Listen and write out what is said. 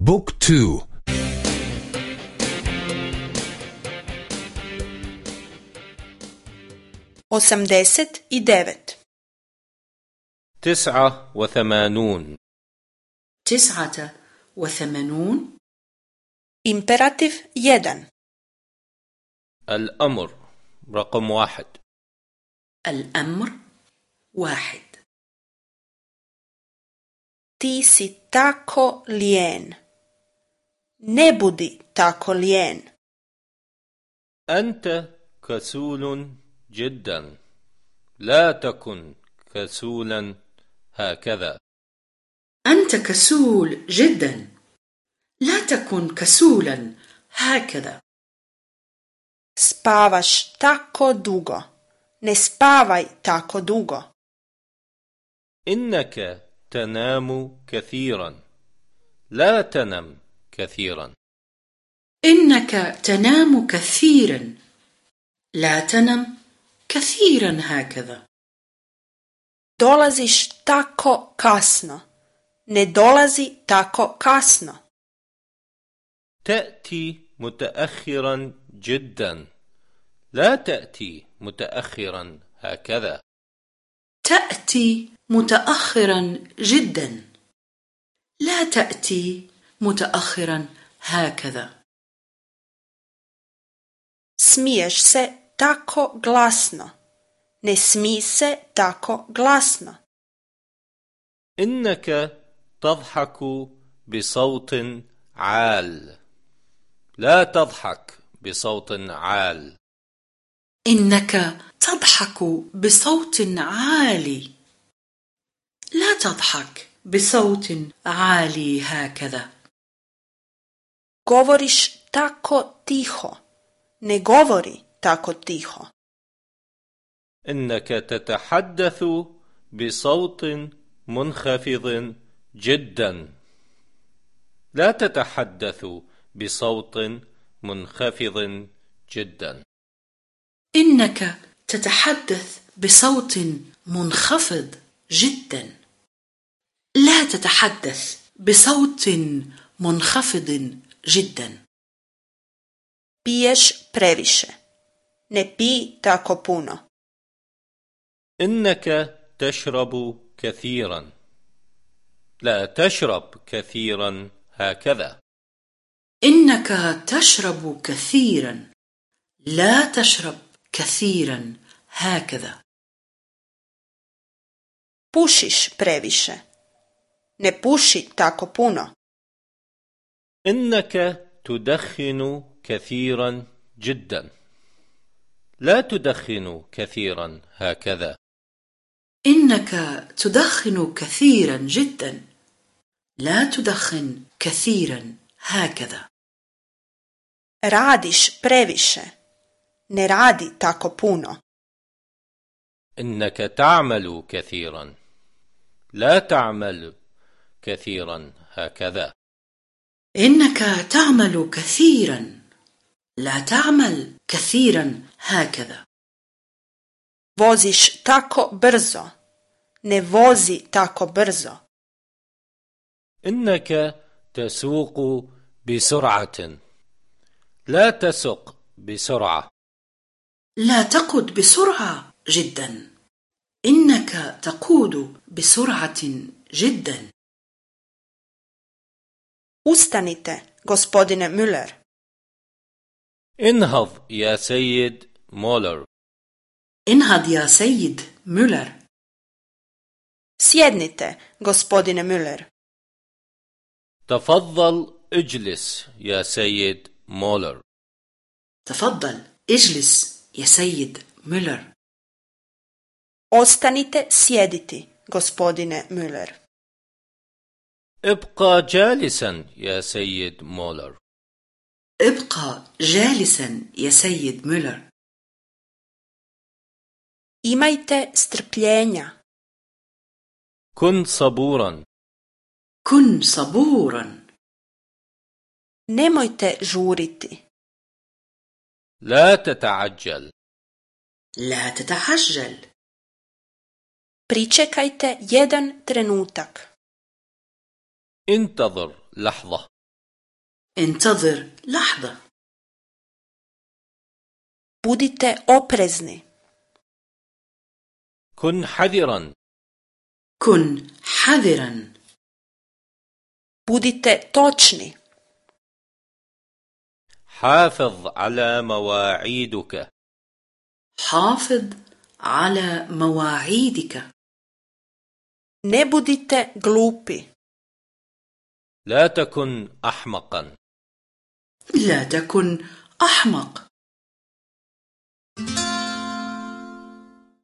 بوك تو. osamdeset i devet تسعة وثمانون. تسعة وثمانون. imperativ jedan الأمر رقم واحد. الأمر واحد. ti si tako lijen ne budi tako lijen. أنت كسول جدا لا تكن كسولا هكذا أنت كسول جدا لا تكن كسولا هكذا spavaš tako dugo. Ne spavaj tako dugo. إنك تنام كثيرا لا تنم كثيرا. إنك تنام كثيرا. لا تنم كثيرا هكذا. Dolaziš tako kasno. Ne dolazi tako kasno. تأتي متأخرا جدا. لا تأتي متأخرا هكذا. تأتي متأخرا جدا. لا تأتي متأخرا هكذا. Smiješ se tako glasno. Ne smi se tako glasno. إنك تضحك بصوت عال. لا تضحك بصوت عال. إنك تضحك بصوت عالي لا تضحك بصوت عالي هكذا. Govoriš tako tiho. Ne govori tako tiho. إنك تتحدث بصوت منخفض جدا. لا تتحدث بصوت منخفض جدا. إنك تتحدث بصوت منخفض جدا. لا تتحدث بصوت منخفض جدا. piješ previše ne pi tako puno إنك تشرب كثيرا لا تشرب كثيرا هكذا إنك تشرب كثيرا لا تشرب كثيرا هكذا pušiš previše ne puši tako puno إنك تدخن كثيرا جدا. لا تدخن كثيرا هكذا. إنك تدخن كثيرا جدا. لا تدخن كثيرا هكذا. Radiš previše. Ne radi tako puno. إنك تعمل كثيرا. لا تعمل كثيرا هكذا. إنك تعمل كثيرا. لا تعمل كثيرا هكذا. Voziš tako brzo. Ne vozi tako brzo. إنك تسوق بسرعة. لا تسق بسرعة. لا تقود بسرعة جدا. إنك تقود بسرعة جدا. Ustanite gospodine Müller انهض يا سيد مولر انهض يا سيد مولر sjednite gospodine Müller تفضل اجلس يا سيد مولر تفضل اجلس يا سيد مولر ostanite sjediti gospodine Müller ابقى جالسا يا سيد مولر. ابقى جالسا يا سيد مولر. Imajte strpljenja. كن صبورا. كن صبورا. Nemojte žuriti. لا تتعجل. لا تتعجل. Pričekajte jedan trenutak. انتظر لحظة انتظر لحظة Budite oprezni. كن حذرا كن حذرا Budite točni. حافظ على مواعيدك حافظ على مواعيدك Ne budite glupi. لا تكن أحمقا. لا تكن أحمق.